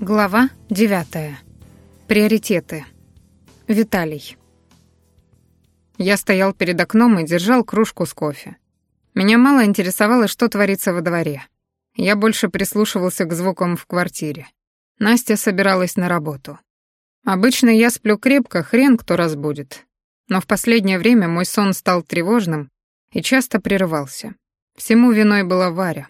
Глава 9. Приоритеты. Виталий. Я стоял перед окном и держал кружку с кофе. Меня мало интересовало, что творится во дворе. Я больше прислушивался к звукам в квартире. Настя собиралась на работу. Обычно я сплю крепко, хрен кто разбудит. Но в последнее время мой сон стал тревожным и часто прерывался. Всему виной была Варя.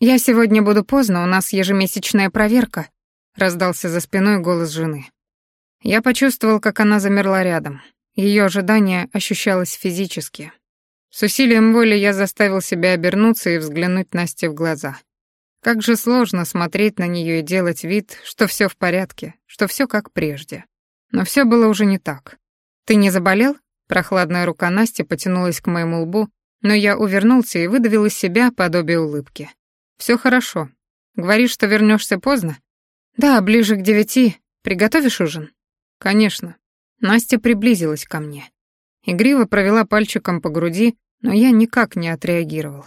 «Я сегодня буду поздно, у нас ежемесячная проверка», раздался за спиной голос жены. Я почувствовал, как она замерла рядом. Ее ожидание ощущалось физически. С усилием воли я заставил себя обернуться и взглянуть Насте в глаза. Как же сложно смотреть на нее и делать вид, что все в порядке, что все как прежде. Но все было уже не так. «Ты не заболел?» Прохладная рука Насти потянулась к моему лбу, но я увернулся и выдавил из себя подобие улыбки. Все хорошо. Говоришь, что вернешься поздно? «Да, ближе к девяти. Приготовишь ужин?» «Конечно». Настя приблизилась ко мне. Игриво провела пальчиком по груди, но я никак не отреагировал.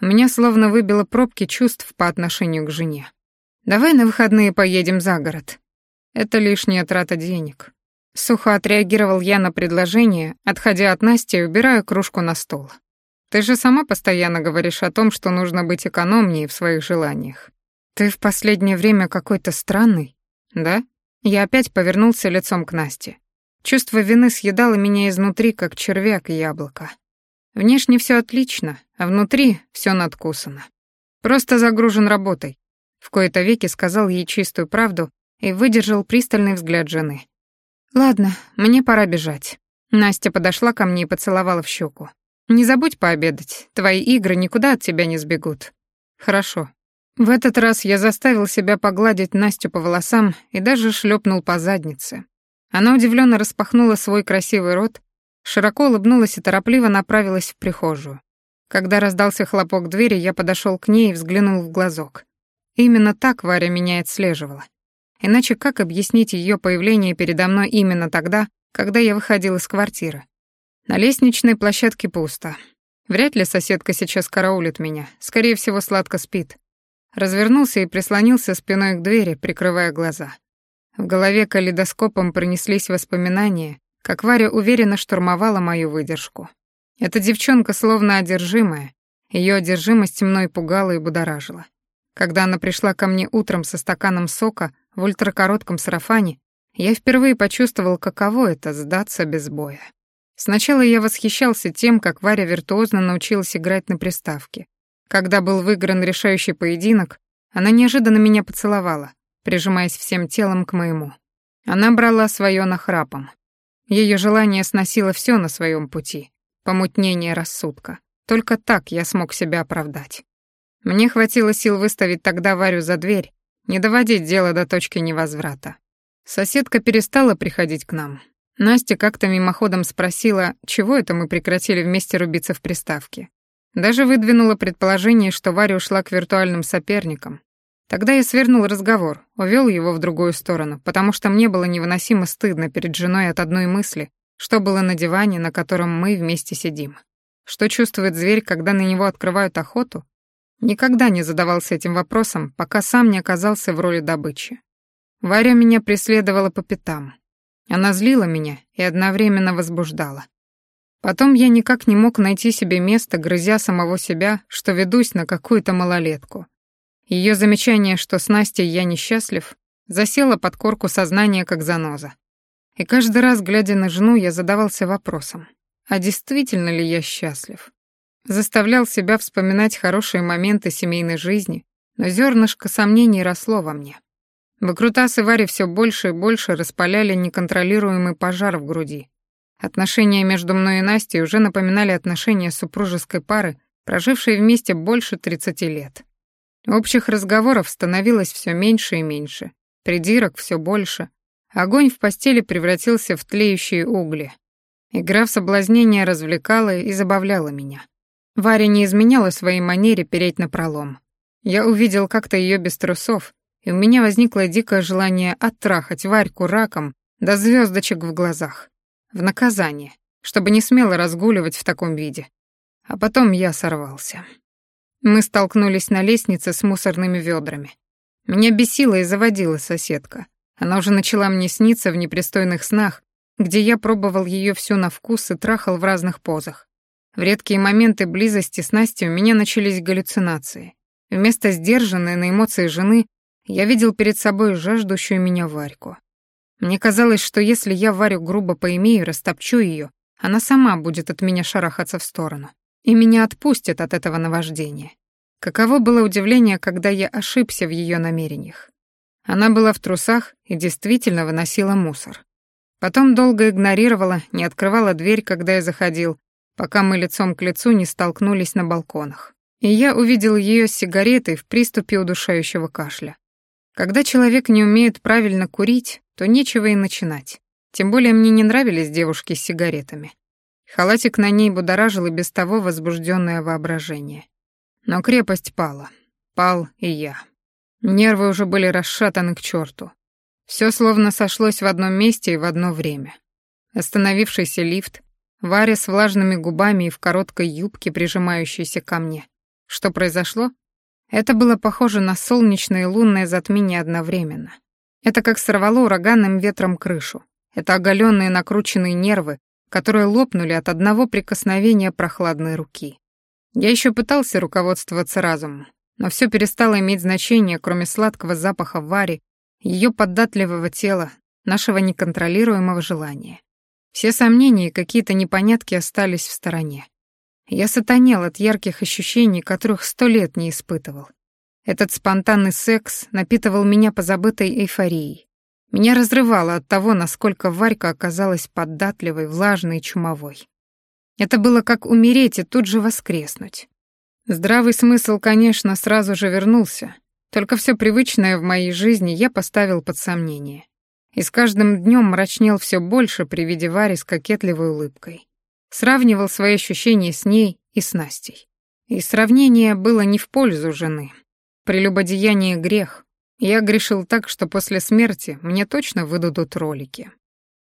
Меня словно выбило пробки чувств по отношению к жене. «Давай на выходные поедем за город». «Это лишняя трата денег». Сухо отреагировал я на предложение, отходя от Насти и убирая кружку на стол. «Ты же сама постоянно говоришь о том, что нужно быть экономнее в своих желаниях. «Ты в последнее время какой-то странный, да?» Я опять повернулся лицом к Насте. Чувство вины съедало меня изнутри, как червяк и яблоко. Внешне все отлично, а внутри все надкусано. Просто загружен работой. В кои-то веки сказал ей чистую правду и выдержал пристальный взгляд жены. «Ладно, мне пора бежать». Настя подошла ко мне и поцеловала в щеку. «Не забудь пообедать, твои игры никуда от тебя не сбегут». «Хорошо», в этот раз я заставил себя погладить Настю по волосам и даже шлепнул по заднице. Она удивленно распахнула свой красивый рот, широко улыбнулась и торопливо направилась в прихожую. Когда раздался хлопок двери, я подошел к ней и взглянул в глазок. Именно так Варя меня отслеживала. Иначе как объяснить ее появление передо мной именно тогда, когда я выходил из квартиры? На лестничной площадке пусто. Вряд ли соседка сейчас караулит меня, скорее всего, сладко спит. Развернулся и прислонился спиной к двери, прикрывая глаза. В голове калейдоскопом пронеслись воспоминания, как Варя уверенно штурмовала мою выдержку. Эта девчонка словно одержимая, ее одержимость мной пугала и будоражила. Когда она пришла ко мне утром со стаканом сока в ультракоротком сарафане, я впервые почувствовал, каково это — сдаться без боя. Сначала я восхищался тем, как Варя виртуозно научилась играть на приставке, когда был выигран решающий поединок, она неожиданно меня поцеловала, прижимаясь всем телом к моему. Она брала свое нахрапом. Ее желание сносило все на своем пути. Помутнение рассудка. Только так я смог себя оправдать. Мне хватило сил выставить тогда Варю за дверь, не доводить дело до точки невозврата. Соседка перестала приходить к нам. Настя как-то мимоходом спросила, чего это мы прекратили вместе рубиться в приставке. Даже выдвинула предположение, что Варя ушла к виртуальным соперникам. Тогда я свернул разговор, увел его в другую сторону, потому что мне было невыносимо стыдно перед женой от одной мысли, что было на диване, на котором мы вместе сидим. Что чувствует зверь, когда на него открывают охоту? Никогда не задавался этим вопросом, пока сам не оказался в роли добычи. Варя меня преследовала по пятам. Она злила меня и одновременно возбуждала. Потом я никак не мог найти себе места, грызя самого себя, что ведусь на какую-то малолетку. Ее замечание, что с Настей я несчастлив, засело под корку сознания как заноза. И каждый раз, глядя на жену, я задавался вопросом, а действительно ли я счастлив? Заставлял себя вспоминать хорошие моменты семейной жизни, но зернышко сомнений росло во мне. Выкрутасы Вари все больше и больше распаляли неконтролируемый пожар в груди, Отношения между мной и Настей уже напоминали отношения супружеской пары, прожившей вместе больше 30 лет. Общих разговоров становилось все меньше и меньше, придирок все больше. Огонь в постели превратился в тлеющие угли. Игра в соблазнение развлекала и забавляла меня. Варя не изменяла своей манере переть на пролом. Я увидел как-то ее без трусов, и у меня возникло дикое желание оттрахать Варьку раком до звездочек в глазах в наказание, чтобы не смело разгуливать в таком виде. А потом я сорвался. Мы столкнулись на лестнице с мусорными ведрами. Меня бесила и заводила соседка. Она уже начала мне сниться в непристойных снах, где я пробовал ее всю на вкус и трахал в разных позах. В редкие моменты близости с Настей у меня начались галлюцинации. Вместо сдержанной на эмоции жены я видел перед собой жаждущую меня Варьку. Мне казалось, что если я Варю грубо поимею, растопчу ее, она сама будет от меня шарахаться в сторону. И меня отпустит от этого наваждения. Каково было удивление, когда я ошибся в ее намерениях. Она была в трусах и действительно выносила мусор. Потом долго игнорировала, не открывала дверь, когда я заходил, пока мы лицом к лицу не столкнулись на балконах. И я увидел ее с сигаретой в приступе удушающего кашля. Когда человек не умеет правильно курить, то нечего и начинать. Тем более мне не нравились девушки с сигаретами. Халатик на ней будоражил и без того возбужденное воображение. Но крепость пала. Пал и я. Нервы уже были расшатаны к черту. Все словно сошлось в одном месте и в одно время. Остановившийся лифт, Варя с влажными губами и в короткой юбке, прижимающейся ко мне. Что произошло? Это было похоже на солнечное и лунное затмение одновременно. Это как сорвало ураганным ветром крышу. Это оголенные накрученные нервы, которые лопнули от одного прикосновения прохладной руки. Я еще пытался руководствоваться разумом, но все перестало иметь значение, кроме сладкого запаха Вари, ее податливого тела, нашего неконтролируемого желания. Все сомнения и какие-то непонятки остались в стороне. Я сатанел от ярких ощущений, которых сто лет не испытывал. Этот спонтанный секс напитывал меня позабытой эйфорией. Меня разрывало от того, насколько Варька оказалась податливой, влажной и чумовой. Это было как умереть и тут же воскреснуть. Здравый смысл, конечно, сразу же вернулся, только все привычное в моей жизни я поставил под сомнение. И с каждым днем мрачнел все больше при виде Вари с кокетливой улыбкой. Сравнивал свои ощущения с ней и с Настей. И сравнение было не в пользу жены. Прелюбодеяние — грех. Я грешил так, что после смерти мне точно выдадут ролики.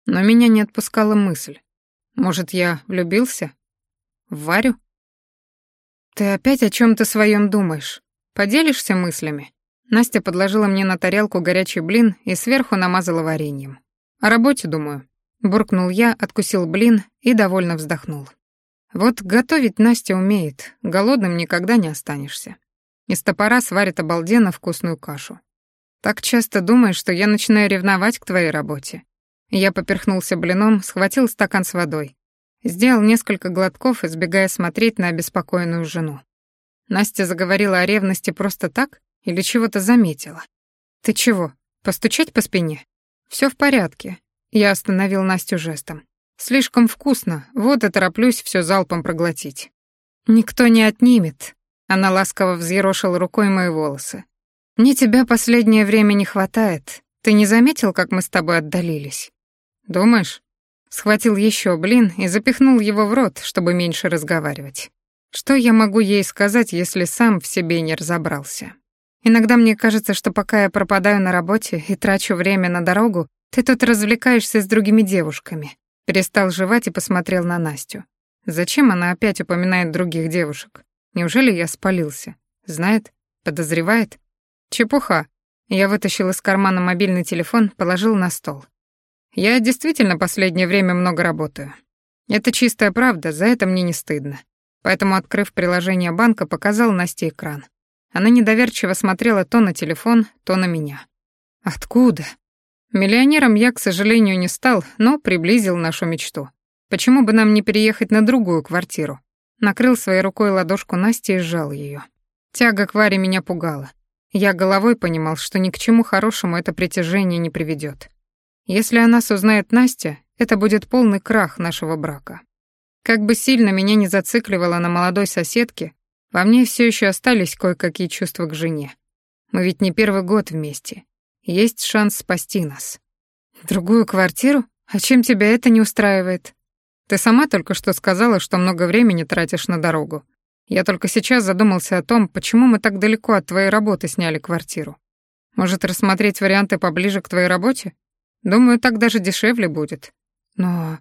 Но меня не отпускала мысль. Может, я влюбился? В Варю? Ты опять о чем то своем думаешь? Поделишься мыслями? Настя подложила мне на тарелку горячий блин и сверху намазала вареньем. О работе, думаю. Буркнул я, откусил блин и довольно вздохнул. Вот готовить Настя умеет, голодным никогда не останешься. Из топора сварит обалденно вкусную кашу. Так часто думаешь, что я начинаю ревновать к твоей работе. Я поперхнулся блином, схватил стакан с водой. Сделал несколько глотков, избегая смотреть на обеспокоенную жену. Настя заговорила о ревности просто так или чего-то заметила? Ты чего, постучать по спине? Все в порядке. Я остановил Настю жестом. «Слишком вкусно, вот и тороплюсь все залпом проглотить». «Никто не отнимет», — она ласково взъерошила рукой мои волосы. «Мне тебя последнее время не хватает. Ты не заметил, как мы с тобой отдалились?» «Думаешь?» Схватил еще блин и запихнул его в рот, чтобы меньше разговаривать. Что я могу ей сказать, если сам в себе не разобрался? Иногда мне кажется, что пока я пропадаю на работе и трачу время на дорогу, «Ты тут развлекаешься с другими девушками», — перестал жевать и посмотрел на Настю. «Зачем она опять упоминает других девушек? Неужели я спалился? Знает? Подозревает? Чепуха». Я вытащил из кармана мобильный телефон, положил на стол. «Я действительно последнее время много работаю. Это чистая правда, за это мне не стыдно. Поэтому, открыв приложение банка, показал Насте экран. Она недоверчиво смотрела то на телефон, то на меня. «Откуда?» Миллионером я, к сожалению, не стал, но приблизил нашу мечту. Почему бы нам не переехать на другую квартиру? Накрыл своей рукой ладошку Насти и сжал ее. Тяга к Варе меня пугала. Я головой понимал, что ни к чему хорошему это притяжение не приведет. Если о нас узнает Настя, это будет полный крах нашего брака. Как бы сильно меня не зацикливало на молодой соседке, во мне все еще остались кое-какие чувства к жене. Мы ведь не первый год вместе. Есть шанс спасти нас. Другую квартиру? А чем тебя это не устраивает? Ты сама только что сказала, что много времени тратишь на дорогу. Я только сейчас задумался о том, почему мы так далеко от твоей работы сняли квартиру. Может, рассмотреть варианты поближе к твоей работе? Думаю, так даже дешевле будет. Но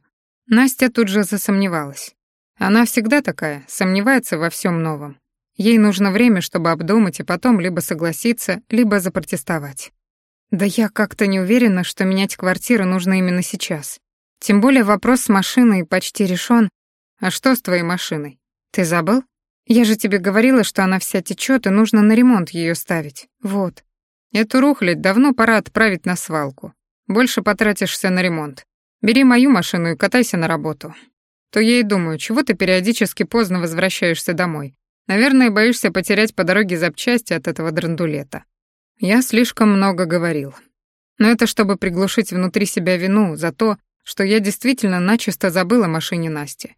Настя тут же засомневалась. Она всегда такая, сомневается во всем новом. Ей нужно время, чтобы обдумать и потом либо согласиться, либо запротестовать. Да я как-то не уверена, что менять квартиру нужно именно сейчас. Тем более вопрос с машиной почти решен. А что с твоей машиной? Ты забыл? Я же тебе говорила, что она вся течет и нужно на ремонт ее ставить. Вот. Эту рухлядь давно пора отправить на свалку. Больше потратишься на ремонт. Бери мою машину и катайся на работу. То я и думаю, чего ты периодически поздно возвращаешься домой. Наверное, боишься потерять по дороге запчасти от этого драндулета. Я слишком много говорил. Но это чтобы приглушить внутри себя вину за то, что я действительно начисто забыла о машине Насти.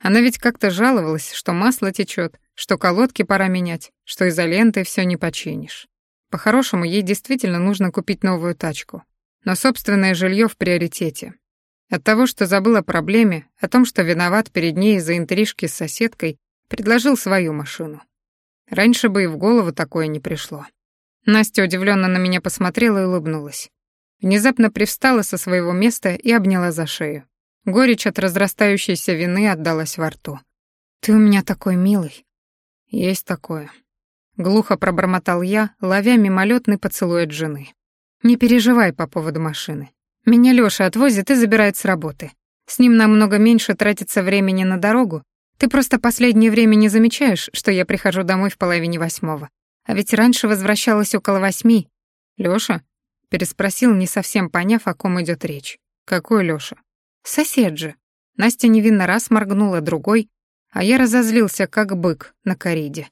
Она ведь как-то жаловалась, что масло течет, что колодки пора менять, что изолентой все не починишь. По-хорошему, ей действительно нужно купить новую тачку. Но собственное жилье в приоритете. От того, что забыл о проблеме, о том, что виноват перед ней из-за интрижки с соседкой, предложил свою машину. Раньше бы и в голову такое не пришло. Настя удивленно на меня посмотрела и улыбнулась. Внезапно привстала со своего места и обняла за шею. Горечь от разрастающейся вины отдалась во рту. «Ты у меня такой милый». «Есть такое». Глухо пробормотал я, ловя мимолетный поцелуй от жены. «Не переживай по поводу машины. Меня Лёша отвозит и забирает с работы. С ним намного меньше тратится времени на дорогу. Ты просто последнее время не замечаешь, что я прихожу домой в половине восьмого. А ведь раньше возвращалась около восьми. Лёша? Переспросил, не совсем поняв, о ком идет речь. Какой Лёша? Сосед же. Настя невинно раз моргнула другой, а я разозлился, как бык на кориде.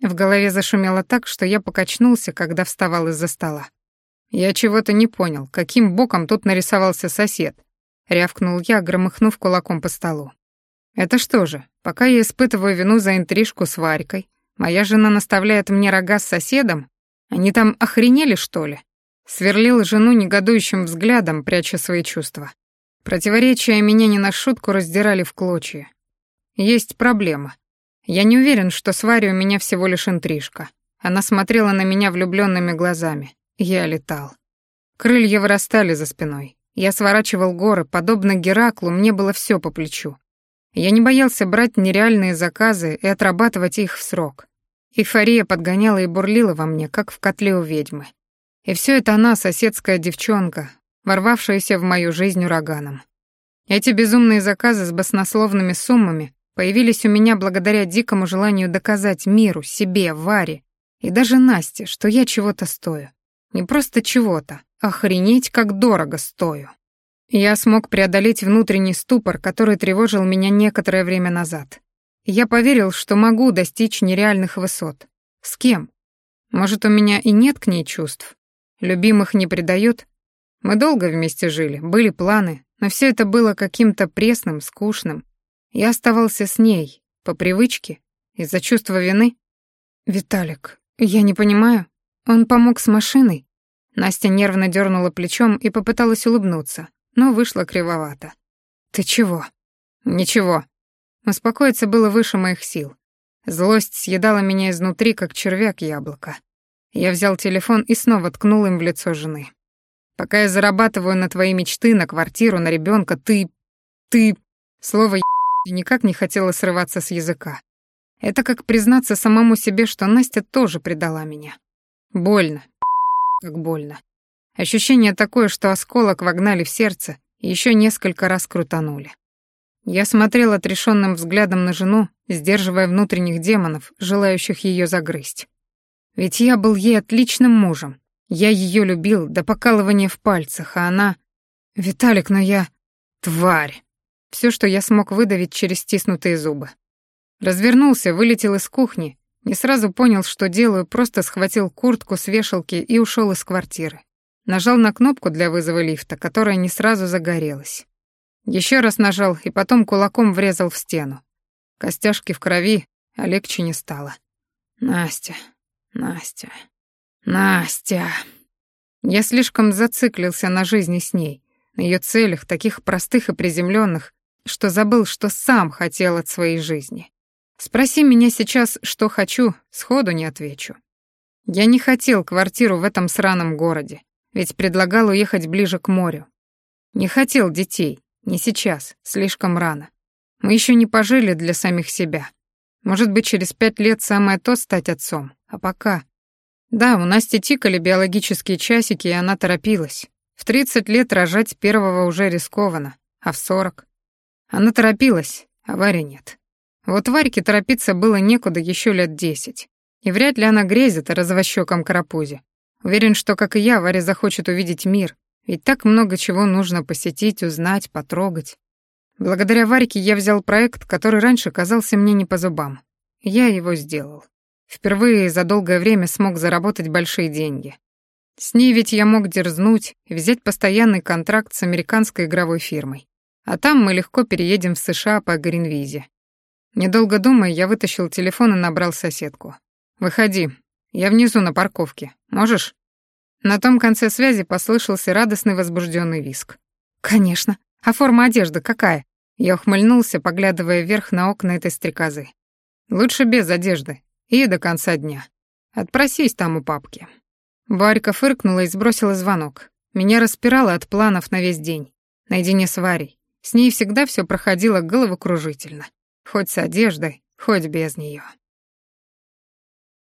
В голове зашумело так, что я покачнулся, когда вставал из-за стола. «Я чего-то не понял, каким боком тут нарисовался сосед?» — рявкнул я, громыхнув кулаком по столу. «Это что же, пока я испытываю вину за интрижку с Варькой, моя жена наставляет мне рога с соседом? Они там охренели, что ли?» Сверлил жену негодующим взглядом, пряча свои чувства. Противоречия меня не на шутку раздирали в клочья. Есть проблема. Я не уверен, что с Варей у меня всего лишь интрижка. Она смотрела на меня влюбленными глазами. Я летал. Крылья вырастали за спиной. Я сворачивал горы, подобно Гераклу, мне было все по плечу. Я не боялся брать нереальные заказы и отрабатывать их в срок. Эйфория подгоняла и бурлила во мне, как в котле у ведьмы. И все это она, соседская девчонка, ворвавшаяся в мою жизнь ураганом. Эти безумные заказы с баснословными суммами появились у меня благодаря дикому желанию доказать миру, себе, Варе и даже Насте, что я чего-то стою. Не просто чего-то, охренеть, как дорого стою. Я смог преодолеть внутренний ступор, который тревожил меня некоторое время назад. Я поверил, что могу достичь нереальных высот. С кем? Может, у меня и нет к ней чувств? Любимых не предают? Мы долго вместе жили, были планы, но все это было каким-то пресным, скучным. Я оставался с ней, по привычке, из-за чувства вины. «Виталик, я не понимаю, «Он помог с машиной?» Настя нервно дернула плечом и попыталась улыбнуться, но вышла кривовато. «Ты чего?» «Ничего». Успокоиться было выше моих сил. Злость съедала меня изнутри, как червяк яблоко. Я взял телефон и снова ткнул им в лицо жены. «Пока я зарабатываю на твои мечты, на квартиру, на ребенка, ты... ты...» Слово никак не хотело срываться с языка. Это как признаться самому себе, что Настя тоже предала меня. Больно. Как больно. Ощущение такое, что осколок вогнали в сердце и еще несколько раз крутанули. Я смотрел отрешенным взглядом на жену, сдерживая внутренних демонов, желающих ее загрызть. Ведь я был ей отличным мужем. Я ее любил до покалывания в пальцах, а она... «Виталик, но я...» «Тварь!» Все, что я смог выдавить через стиснутые зубы. Развернулся, вылетел из кухни не сразу понял, что делаю, просто схватил куртку с вешалки и ушел из квартиры. Нажал на кнопку для вызова лифта, которая не сразу загорелась. Еще раз нажал и потом кулаком врезал в стену. Костяшки в крови, а легче не стало. Настя, Настя, Настя. Я слишком зациклился на жизни с ней, на ее целях, таких простых и приземленных, что забыл, что сам хотел от своей жизни. Спроси меня сейчас, что хочу, сходу не отвечу. Я не хотел квартиру в этом сраном городе, ведь предлагал уехать ближе к морю. Не хотел детей, не сейчас, слишком рано. Мы еще не пожили для самих себя. Может быть, через пять лет самое то стать отцом. А пока... Да, у Насти тикали биологические часики, и она торопилась. В 30 лет рожать первого уже рискованно, а в 40... Она торопилась, а Варе нет. Вот Варьке торопиться было некуда еще лет десять. И вряд ли она грезит о развощёком карапузе. Уверен, что, как и я, Варя захочет увидеть мир, ведь так много чего нужно посетить, узнать, потрогать. Благодаря Варьке я взял проект, который раньше казался мне не по зубам. Я его сделал. Впервые за долгое время смог заработать большие деньги. С ней ведь я мог дерзнуть взять постоянный контракт с американской игровой фирмой. А там мы легко переедем в США по Гринвизе. Недолго думая, я вытащил телефон и набрал соседку. «Выходи. Я внизу на парковке. Можешь?» На том конце связи послышался радостный возбужденный виск. «Конечно. А форма одежды какая?» Я ухмыльнулся, поглядывая вверх на окна этой стрекозы. «Лучше без одежды. И до конца дня. Отпросись там у папки». Варька фыркнула и сбросила звонок. Меня распирало от планов на весь день. Наедине с Варей. С ней всегда все проходило головокружительно. Хоть с одеждой, хоть без нее.